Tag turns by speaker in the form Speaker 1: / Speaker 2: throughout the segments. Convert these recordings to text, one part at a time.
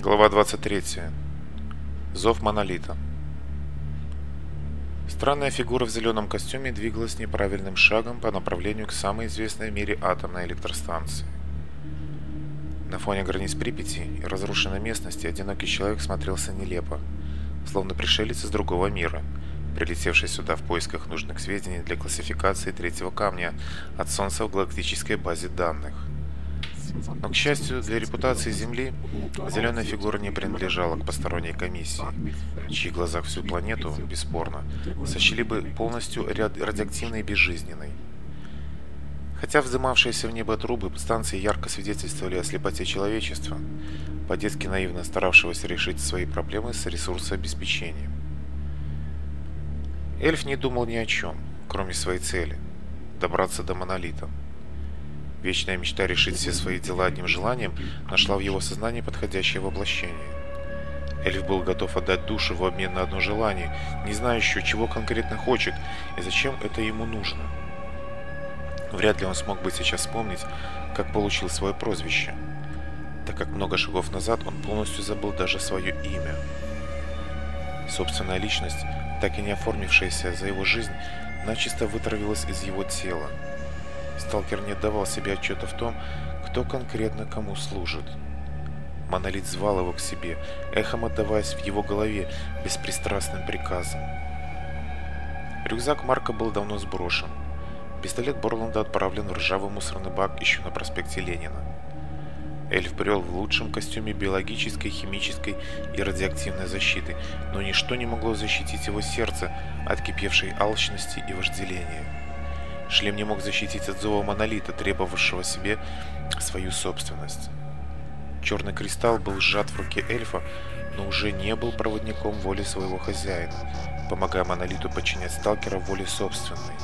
Speaker 1: Глава 23. Зов Монолита. Странная фигура в зеленом костюме двигалась неправильным шагом по направлению к самой известной в мире атомной электростанции. На фоне границ Припяти и разрушенной местности одинокий человек смотрелся нелепо, словно пришелец из другого мира, прилетевший сюда в поисках нужных сведений для классификации третьего камня от Солнца в галактической базе данных. Но, к счастью, для репутации Земли зеленая фигура не принадлежала к посторонней комиссии, в чьих глазах всю планету, бесспорно, сочли бы полностью радиоактивной и безжизненной. Хотя вздымавшиеся в небо трубы станции ярко свидетельствовали о слепоте человечества, по-детски наивно старавшегося решить свои проблемы с ресурсообеспечением. Эльф не думал ни о чем, кроме своей цели – добраться до монолита – Вечная мечта решить все свои дела одним желанием нашла в его сознании подходящее воплощение. Эльф был готов отдать душу в обмен на одно желание, не зная еще, чего конкретно хочет и зачем это ему нужно. Вряд ли он смог бы сейчас вспомнить, как получил свое прозвище, так как много шагов назад он полностью забыл даже свое имя. Собственная личность, так и не оформившаяся за его жизнь, начисто вытравилась из его тела – Сталкер не давал себе отчета в том, кто конкретно кому служит. Монолит звал его к себе, эхом отдаваясь в его голове беспристрастным приказом. Рюкзак Марка был давно сброшен. Пистолет Борланда отправлен в ржавый мусорный бак еще на проспекте Ленина. Эльф брел в лучшем костюме биологической, химической и радиоактивной защиты, но ничто не могло защитить его сердце от кипевшей алчности и вожделения. Шлем не мог защитить от зова монолита, требовавшего себе свою собственность. Черный кристалл был сжат в руке эльфа, но уже не был проводником воли своего хозяина, помогая монолиту подчинять сталкера воле собственной.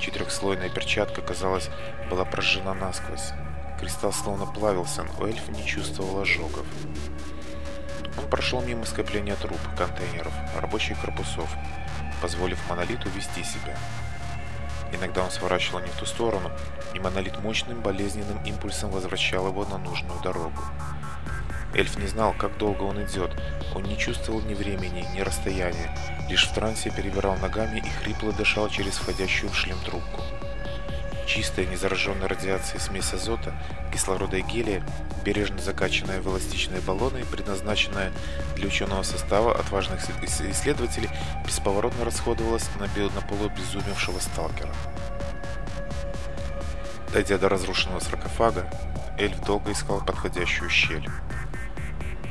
Speaker 1: Четырехслойная перчатка, казалось, была прожжена насквозь. Кристалл словно плавился, но эльф не чувствовал ожогов. Он прошел мимо скопления труб, контейнеров, рабочих корпусов, позволив монолиту вести себя. Иногда он сворачивал не в ту сторону, и монолит мощным болезненным импульсом возвращал его на нужную дорогу. Эльф не знал, как долго он идет. Он не чувствовал ни времени, ни расстояния. Лишь в трансе перебирал ногами и хрипло дышал через входящую в шлем трубку чистая, незараженная радиацией смесь азота, кислорода и гелия, бережно закачанная в эластичные баллоны, предназначенная для ученого состава отважных исследователей, бесповоротно расходовалась на, на полу безумевшего сталкера. Дойдя до разрушенного саркофага, эльф долго искал подходящую щель.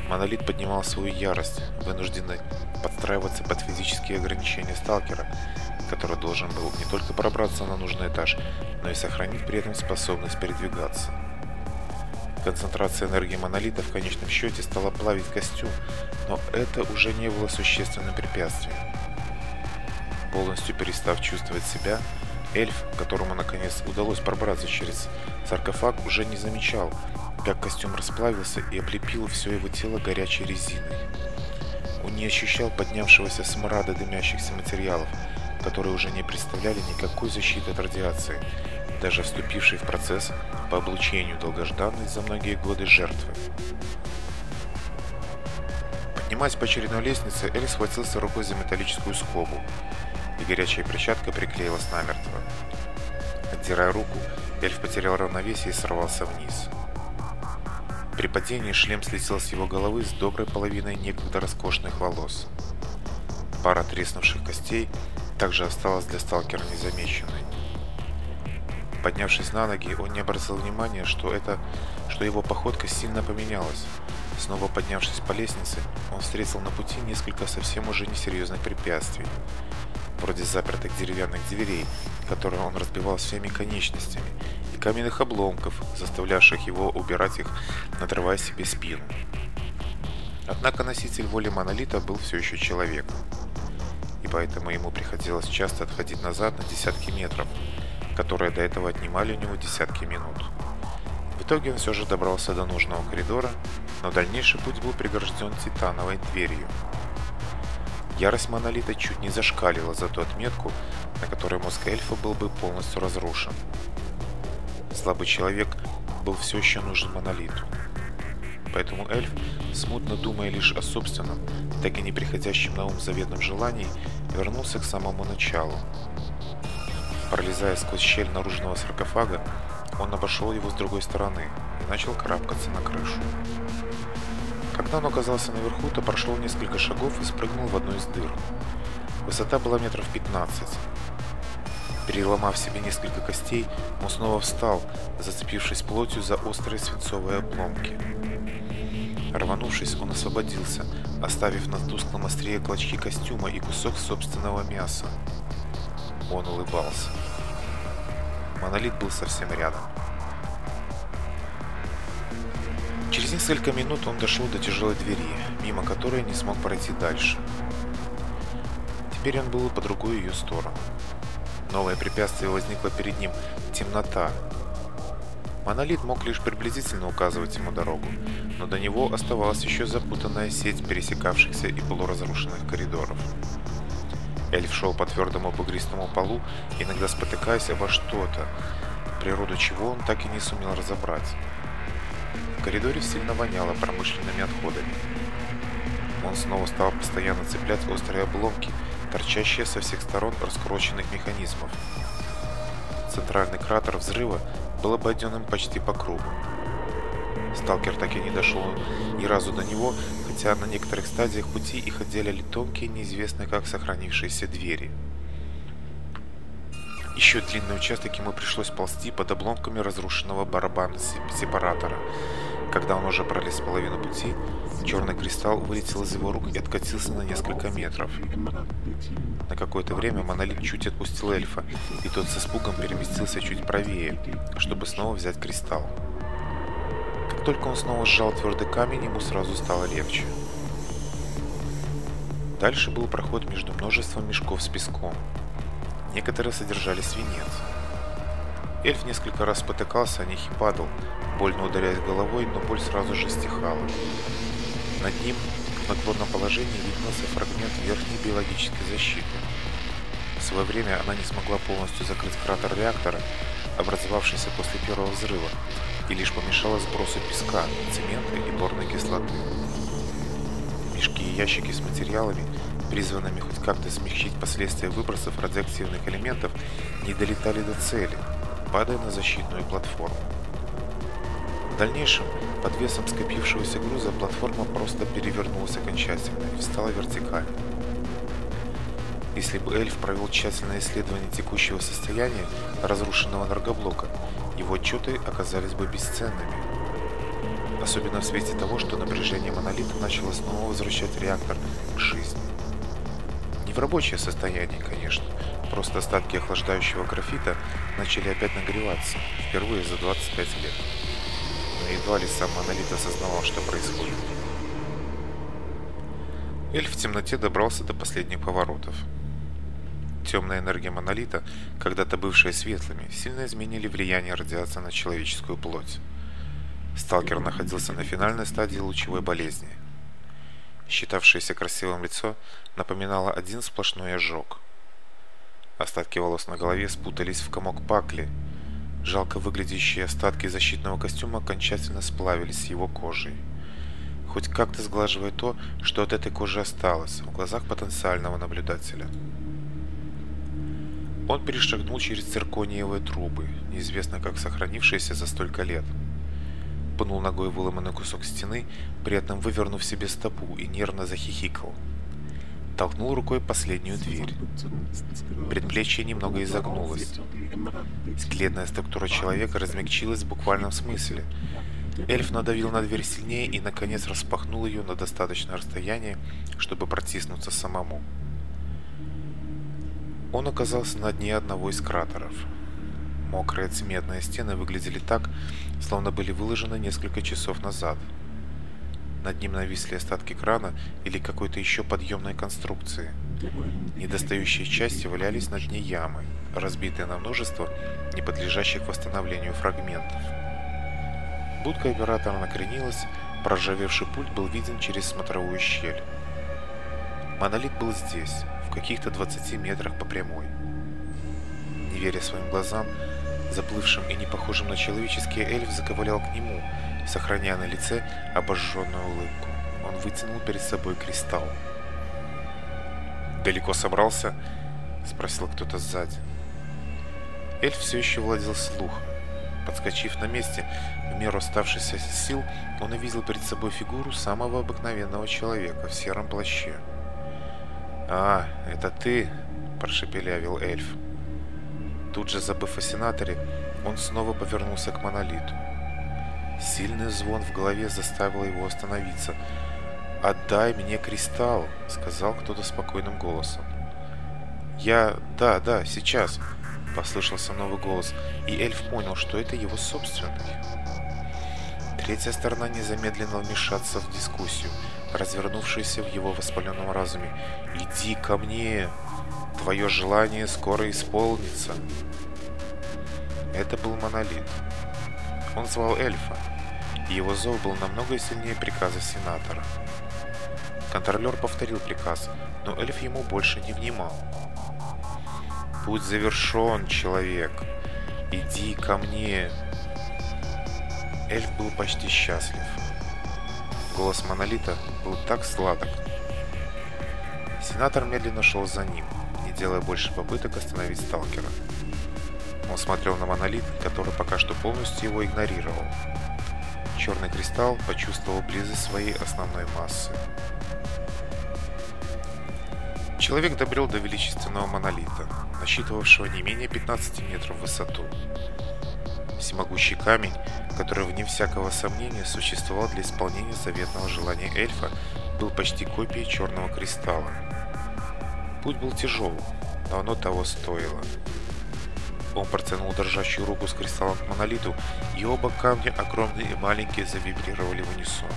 Speaker 1: Монолит поднимал свою ярость, вынужденный подстраиваться под физические ограничения сталкера – который должен был не только пробраться на нужный этаж, но и сохранить при этом способность передвигаться. Концентрация энергии монолита в конечном счете стала плавить костюм, но это уже не было существенным препятствием. Полностью перестав чувствовать себя, эльф, которому наконец удалось пробраться через саркофаг, уже не замечал, как костюм расплавился и облепил все его тело горячей резиной. Он не ощущал поднявшегося смрада дымящихся материалов, которые уже не представляли никакой защиты от радиации, даже вступившие в процесс по облучению долгожданной за многие годы жертвы. Поднимаясь по очередной лестнице, Эль схватился рукой за металлическую скобу, и горячая перчатка приклеилась намертво. Отдирая руку, эльф потерял равновесие и сорвался вниз. При падении шлем слетел с его головы с доброй половиной некогда роскошных волос. Пара треснувших костей – также осталась для сталкера незамеченной. Поднявшись на ноги, он не обратил внимания, что, это, что его походка сильно поменялась. Снова поднявшись по лестнице, он встретил на пути несколько совсем уже несерьезных препятствий, вроде запертых деревянных дверей, которые он разбивал всеми конечностями, и каменных обломков, заставлявших его убирать их, надрывая себе спину. Однако носитель воли монолита был все еще человеком поэтому ему приходилось часто отходить назад на десятки метров, которые до этого отнимали у него десятки минут. В итоге он все же добрался до нужного коридора, но дальнейший путь был пригражден титановой дверью. Ярость Монолита чуть не зашкалила за ту отметку, на которой мозг эльфа был бы полностью разрушен. Слабый человек был все еще нужен Монолиту поэтому эльф, смутно думая лишь о собственном, так и не приходящем на ум заветном желании, вернулся к самому началу. Пролезая сквозь щель наружного саркофага, он обошел его с другой стороны и начал карабкаться на крышу. Когда он оказался наверху, то прошел несколько шагов и спрыгнул в одну из дыр. Высота была метров 15. Переломав себе несколько костей, он снова встал, зацепившись плотью за острые свинцовые обломки. Рванувшись, он освободился, оставив на тусклом острие клочки костюма и кусок собственного мяса. Он улыбался. Монолит был совсем рядом. Через несколько минут он дошел до тяжелой двери, мимо которой не смог пройти дальше. Теперь он был по другую ее сторону. Новое препятствие возникло перед ним – темнота. Монолит мог лишь приблизительно указывать ему дорогу, но до него оставалась еще запутанная сеть пересекавшихся и полуразрушенных коридоров. Эльф шел по твердому бугристому полу, иногда спотыкаясь обо что-то, природу чего он так и не сумел разобрать. В коридоре сильно воняло промышленными отходами. Он снова стал постоянно цеплять острые обломки, торчащие со всех сторон раскрученных механизмов. Центральный кратер взрыва был обойден почти по кругу. Сталкер так и не дошел ни разу до него, хотя на некоторых стадиях пути их отделяли тонкие, неизвестные как сохранившиеся двери. Еще длинные участки ему пришлось ползти под обломками разрушенного барабана сепаратора. Когда он уже пролез половину пути, черный кристалл вылетел из его рук и откатился на несколько метров. На какое-то время монолит чуть отпустил эльфа, и тот с испугом переместился чуть правее, чтобы снова взять кристалл только он снова сжал твердый камень, ему сразу стало легче. Дальше был проход между множеством мешков с песком. Некоторые содержали свинец. Эльф несколько раз спотыкался, о них и падал, больно ударяясь головой, но боль сразу же стихала. Над ним в наклонном положении виднелся фрагмент верхней биологической защиты. В свое время она не смогла полностью закрыть кратер реактора, образовавшийся после первого взрыва, и лишь помешало сбросу песка, цемента и борной кислоты. Мешки и ящики с материалами, призванными хоть как-то смягчить последствия выбросов радиоактивных элементов, не долетали до цели, падая на защитную платформу. В дальнейшем под весом скопившегося груза платформа просто перевернулась окончательно и встала вертикально если бы эльф провел тщательное исследование текущего состояния разрушенного энергоблока, его отчеты оказались бы бесценными. Особенно в свете того, что напряжение монолита начало снова возвращать реактор к жизни. Не в рабочее состояние, конечно, просто остатки охлаждающего графита начали опять нагреваться, впервые за 25 лет. Но едва ли сам монолит осознавал, что происходит. Эльф в темноте добрался до последних поворотов темная энергия монолита когда-то бывшая светлыми сильно изменили влияние радиации на человеческую плоть сталкер находился на финальной стадии лучевой болезни считавшееся красивым лицо напоминало один сплошной ожог остатки волос на голове спутались в комок пакли жалко выглядящие остатки защитного костюма окончательно сплавились с его кожей хоть как-то сглаживая то, что от этой кожи осталось в глазах потенциального наблюдателя. Он перешагнул через циркониевые трубы, неизвестно как сохранившиеся за столько лет. Пнул ногой выломанный кусок стены, при этом вывернув себе стопу и нервно захихикал. Толкнул рукой последнюю дверь. Предплечье немного изогнулось. Скелетная структура человека размягчилась в буквальном смысле. Эльф надавил на дверь сильнее и, наконец, распахнул ее на достаточное расстояние, чтобы протиснуться самому. Он оказался на дне одного из кратеров. Мокрые цементные стены выглядели так, словно были выложены несколько часов назад – над ним нависли остатки крана или какой-то еще подъемной конструкции. Недостающие части валялись на дне ямы, разбитые на множество не подлежащих восстановлению фрагментов. Будка оператора накренилась, проржавевший пульт был виден через смотровую щель. Монолит был здесь, в каких-то 27 метрах по прямой. Не веря своим глазам, заплывшим и не похожим на человеческий эльф заковылял к нему, сохраняя на лице обожженную улыбку. Он вытянул перед собой кристалл. «Далеко собрался?» – спросил кто-то сзади. Эльф все еще владел слухом. Подскочив на месте, в меру оставшихся сил, он увидел перед собой фигуру самого обыкновенного человека в сером плаще – а, это ты, прошепелявил эльф. Тут же, забыв о сенаторе, он снова повернулся к монолиту. Сильный звон в голове заставил его остановиться. «Отдай мне кристалл», — сказал кто-то спокойным голосом. «Я... да, да, сейчас», — послышался новый голос, и эльф понял, что это его собственный. Третья сторона незамедленно вмешаться в дискуссию — развернувшейся в его воспаленном разуме. «Иди ко мне! Твое желание скоро исполнится!» Это был монолит. Он звал эльфа, и его зов был намного сильнее приказа сенатора. Контролер повторил приказ, но эльф ему больше не внимал. «Путь завершён, человек! Иди ко мне!» Эльф был почти счастлив. Голос Монолита был так сладок. Сенатор медленно шел за ним, не делая больше попыток остановить сталкера. Он смотрел на Монолит, который пока что полностью его игнорировал. Черный кристалл почувствовал близость своей основной массы. Человек добрел до величественного монолита, насчитывавшего не менее 15 метров в высоту. Всемогущий камень который, вне всякого сомнения, существовал для исполнения заветного желания эльфа, был почти копией черного кристалла. Путь был тяжел, но оно того стоило. Он протянул дрожащую руку с кристаллом к монолиту, и оба камня, огромные и маленькие, завибрировали в унисон.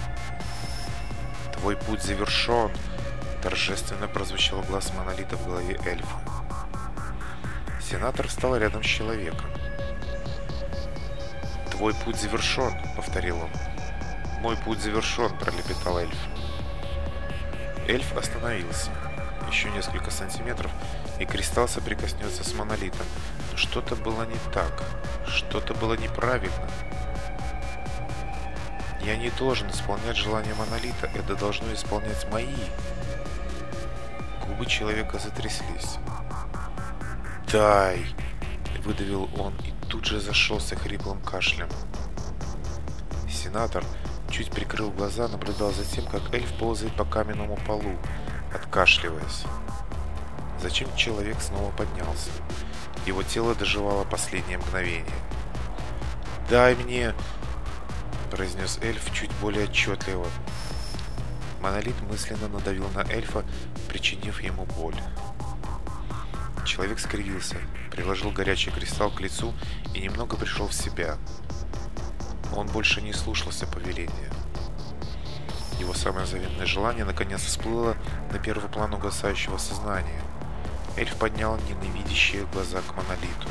Speaker 1: «Твой путь завершен!» – торжественно прозвучал глаз монолита в голове эльфа. Сенатор встал рядом с человеком. Твой путь завершен, повторил он. Мой путь завершен, пролепетал эльф. Эльф остановился. Еще несколько сантиметров, и кристалл соприкоснется с монолитом. Но что-то было не так. Что-то было неправильно. Я не должен исполнять желания монолита. Это должно исполнять мои. Губы человека затряслись. «Дай!» – выдавил он тут же зашелся хриплым кашлем. Сенатор чуть прикрыл глаза, наблюдал за тем, как эльф ползает по каменному полу, откашливаясь. Зачем человек снова поднялся? Его тело доживало последнее мгновение. «Дай мне!» – произнес эльф чуть более отчетливо. Монолит мысленно надавил на эльфа, причинив ему боль. Человек скривился, приложил горячий кристалл к лицу и немного пришел в себя. Он больше не слушался повеления. Его самое заветное желание наконец всплыло на первый план угасающего сознания. Эльф поднял ненавидящие глаза к монолиту.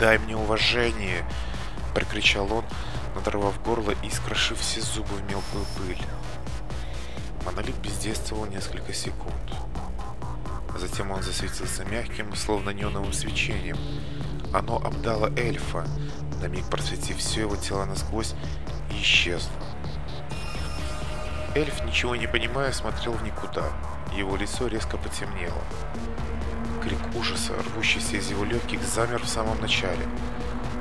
Speaker 1: «Дай мне уважение!» – прокричал он, надорвав горло и скрошив все зубы в мелкую пыль. Монолит бездействовал несколько секунд. Затем он засветился мягким, словно неоновым свечением. Оно обдало эльфа, на миг просветив все его тело насквозь и исчезло. Эльф, ничего не понимая, смотрел в никуда. Его лицо резко потемнело. Крик ужаса, рвущийся из его легких, замер в самом начале.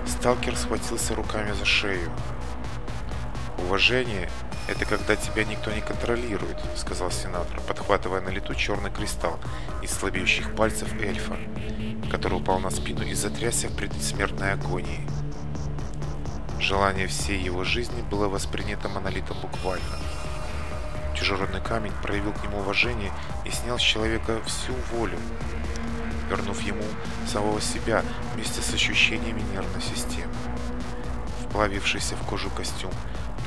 Speaker 1: Сталкер схватился руками за шею. Уважение это когда тебя никто не контролирует, сказал сенатор, подхватывая на лету черный кристалл из слабеющих пальцев эльфа, который упал на спину и затрясся в предсмертной агонии. Желание всей его жизни было воспринято монолитом буквально. Чужеродный камень проявил к нему уважение и снял с человека всю волю, вернув ему самого себя вместе с ощущениями нервной системы. Вплавившийся в кожу костюм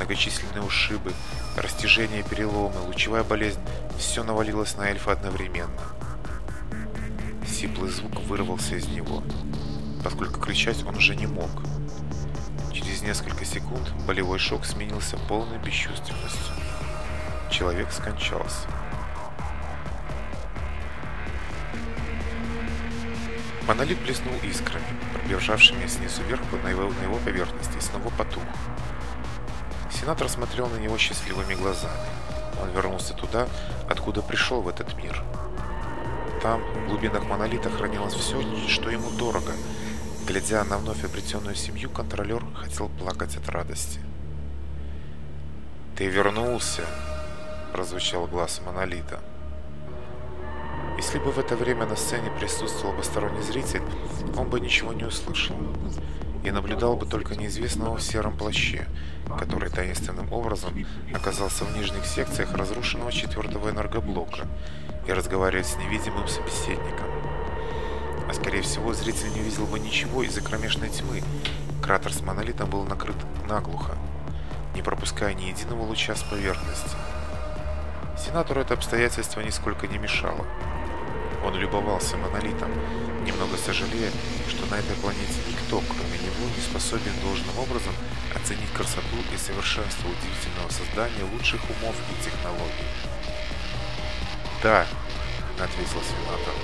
Speaker 1: многочисленные ушибы, растяжение переломы, лучевая болезнь – все навалилось на эльфа одновременно. Сиплый звук вырвался из него, поскольку кричать он уже не мог. Через несколько секунд болевой шок сменился полной бесчувственностью. Человек скончался. Монолит блеснул искрами, пробежавшими снизу вверх на его, на его поверхности, и снова потух. Сенатор смотрел на него счастливыми глазами. Он вернулся туда, откуда пришел в этот мир. Там, в глубинах монолита, хранилось все, что ему дорого. Глядя на вновь обретенную семью, контролер хотел плакать от радости. «Ты вернулся!» – прозвучал глаз монолита. Если бы в это время на сцене присутствовал посторонний зритель, он бы ничего не услышал. Я наблюдал бы только неизвестного в сером плаще, который таинственным образом оказался в нижних секциях разрушенного четвертого энергоблока и разговаривал с невидимым собеседником. А скорее всего, зритель не видел бы ничего из-за кромешной тьмы. Кратер с монолитом был накрыт наглухо, не пропуская ни единого луча с поверхности. Сенатору это обстоятельство нисколько не мешало. Он любовался монолитом, немного сожалея, что на этой планете никто, кроме него, не способен должным образом оценить красоту и совершенство удивительного создания лучших умов и технологий. «Да», — ответил сенатор.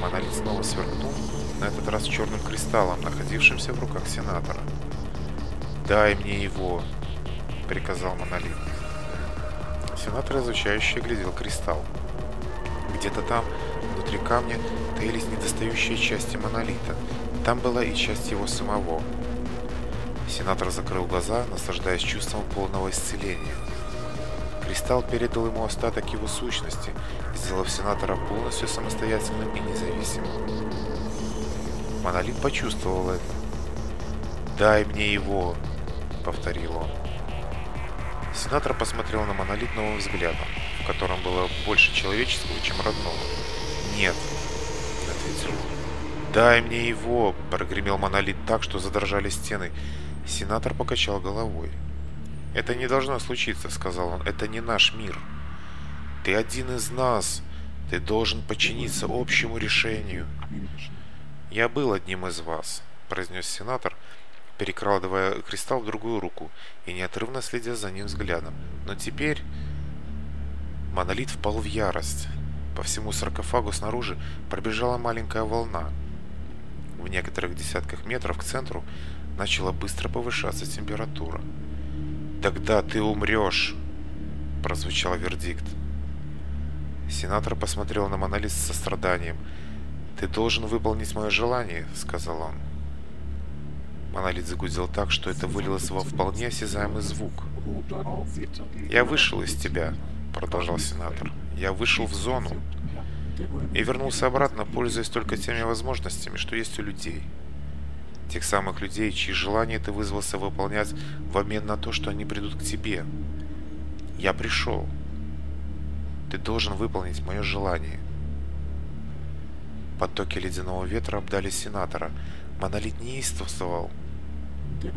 Speaker 1: Монолит снова сверкнул, на этот раз черным кристаллом, находившимся в руках сенатора. «Дай мне его!» — приказал Монолит. Сенатор, изучающе глядел кристалл где-то там, внутри камня, таились недостающие части монолита. Там была и часть его самого. Сенатор закрыл глаза, наслаждаясь чувством полного исцеления. Кристалл передал ему остаток его сущности, сделав сенатора полностью самостоятельным и независимым. Монолит почувствовал это. «Дай мне его!» — повторил он. Сенатор посмотрел на монолит новым взглядом котором было больше человеческого, чем родного. «Нет», — ответил он. «Дай мне его!» — прогремел монолит так, что задрожали стены. Сенатор покачал головой. «Это не должно случиться», — сказал он. «Это не наш мир. Ты один из нас. Ты должен подчиниться общему решению». «Я был одним из вас», — произнес сенатор, перекладывая кристалл в другую руку и неотрывно следя за ним взглядом. «Но теперь Монолит впал в ярость. По всему саркофагу снаружи пробежала маленькая волна. В некоторых десятках метров к центру начала быстро повышаться температура. «Тогда ты умрешь!» – прозвучал вердикт. Сенатор посмотрел на монолит с состраданием. «Ты должен выполнить мое желание», — сказал он. Монолит загудел так, что это вылилось во вполне осязаемый звук. «Я вышел из тебя», продолжал сенатор. «Я вышел в зону и вернулся обратно, пользуясь только теми возможностями, что есть у людей. Тех самых людей, чьи желания ты вызвался выполнять в обмен на то, что они придут к тебе. Я пришел. Ты должен выполнить мое желание». Потоки ледяного ветра обдали сенатора. Монолит неистовствовал –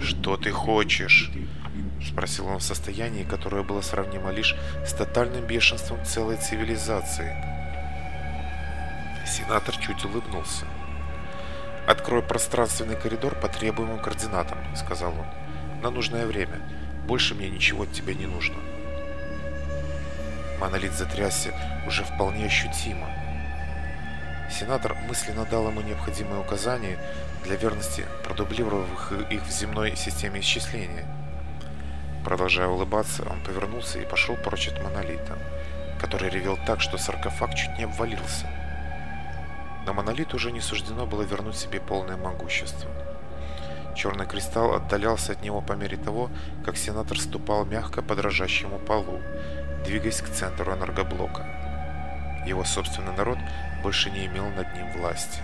Speaker 1: «Что ты хочешь?» – спросил он в состоянии, которое было сравнимо лишь с тотальным бешенством целой цивилизации. Сенатор чуть улыбнулся. «Открой пространственный коридор по требуемым координатам», – сказал он. «На нужное время. Больше мне ничего от тебя не нужно». Монолит затрясся уже вполне ощутимо – Сенатор мысленно дал ему необходимые указания для верности, продублировав их в земной системе исчисления. Продолжая улыбаться, он повернулся и пошел прочь от монолита, который ревел так, что саркофаг чуть не обвалился. Но монолит уже не суждено было вернуть себе полное могущество. Черный кристалл отдалялся от него по мере того, как сенатор ступал мягко по дрожащему полу, двигаясь к центру энергоблока его собственный народ больше не имел над ним власти.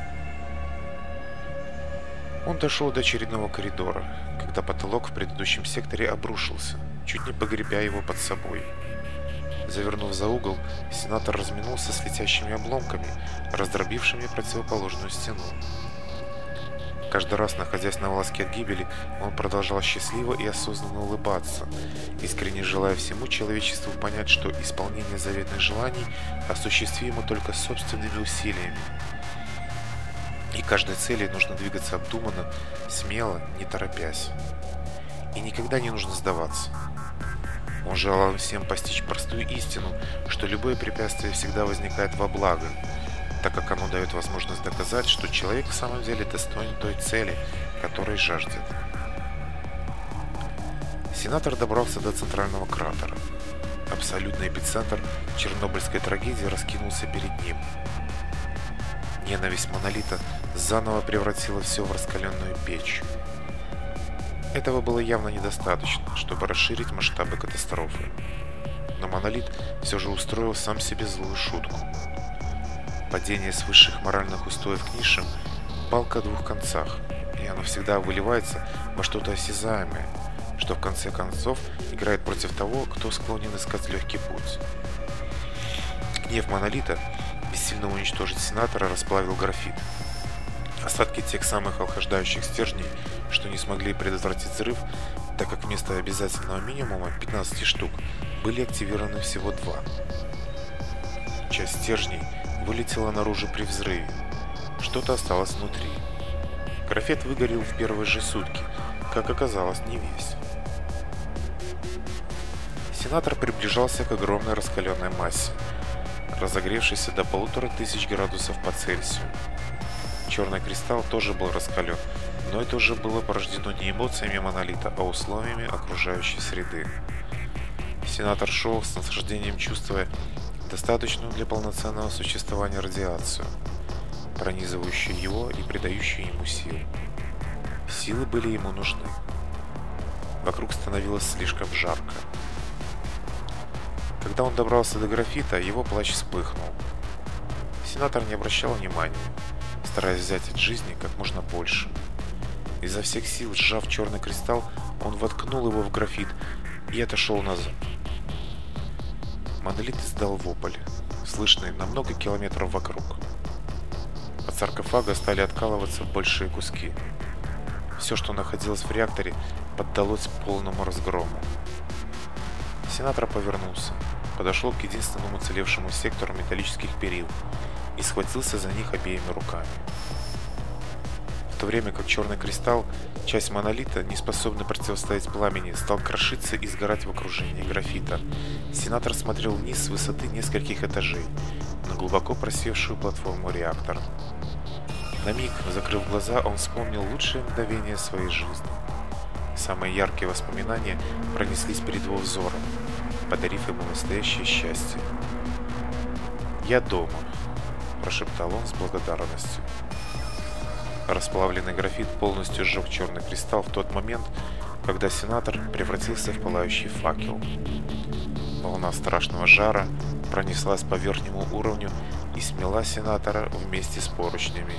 Speaker 1: Он дошел до очередного коридора, когда потолок в предыдущем секторе обрушился, чуть не погребя его под собой. Завернув за угол, сенатор разминулся с летящими обломками, раздробившими противоположную стену. Каждый раз, находясь на волоске от гибели, он продолжал счастливо и осознанно улыбаться, искренне желая всему человечеству понять, что исполнение заветных желаний осуществимо только собственными усилиями. И каждой цели нужно двигаться обдуманно, смело, не торопясь. И никогда не нужно сдаваться. Он желал всем постичь простую истину, что любое препятствие всегда возникает во благо – так как оно дает возможность доказать, что человек в самом деле достоин той цели, которой жаждет. Сенатор добрался до центрального кратера. Абсолютный эпицентр чернобыльской трагедии раскинулся перед ним. Ненависть монолита заново превратила все в раскаленную печь. Этого было явно недостаточно, чтобы расширить масштабы катастрофы. Но монолит все же устроил сам себе злую шутку – Падение с высших моральных устоев к низшим – палка о двух концах, и оно всегда выливается во что-то осязаемое, что в конце концов играет против того, кто склонен искать легкий путь. Гнев Монолита, бессильно уничтожить сенатора, расплавил графит. Остатки тех самых охлаждающих стержней – что не смогли предотвратить взрыв, так как вместо обязательного минимума Вылетело наружу при взрыве. Что-то осталось внутри. Графет выгорел в первые же сутки, как оказалось, не весь. Сенатор приближался к огромной раскаленной массе, разогревшейся до полутора тысяч градусов по Цельсию. Черный кристалл тоже был раскален, но это уже было порождено не эмоциями монолита, а условиями окружающей среды. Сенатор шел с наслаждением, чувствуя, достаточную для полноценного существования радиацию, пронизывающую его и придающую ему сил. Силы были ему нужны. Вокруг становилось слишком жарко. Когда он добрался до графита, его плащ вспыхнул. Сенатор не обращал внимания, стараясь взять от жизни как можно больше. Изо всех сил, сжав черный кристалл, он воткнул его в графит и отошел назад. Монолит издал вопль, слышный на много километров вокруг. От саркофага стали откалываться большие куски. Все, что находилось в реакторе, поддалось полному разгрому. Сенатор повернулся, подошел к единственному уцелевшему сектору металлических перил и схватился за них обеими руками то время как черный кристалл, часть монолита, не способна противостоять пламени, стал крошиться и сгорать в окружении графита. Сенатор смотрел вниз с высоты нескольких этажей на глубоко просевшую платформу реактора. На миг, закрыв глаза, он вспомнил лучшее мгновения своей жизни. Самые яркие воспоминания пронеслись перед его взором, подарив ему настоящее счастье. «Я дома», – прошептал он с благодарностью. Расплавленный графит полностью сжег черный кристалл в тот момент, когда сенатор превратился в пылающий факел. Волна страшного жара пронеслась по верхнему уровню и смела сенатора вместе с поручнями.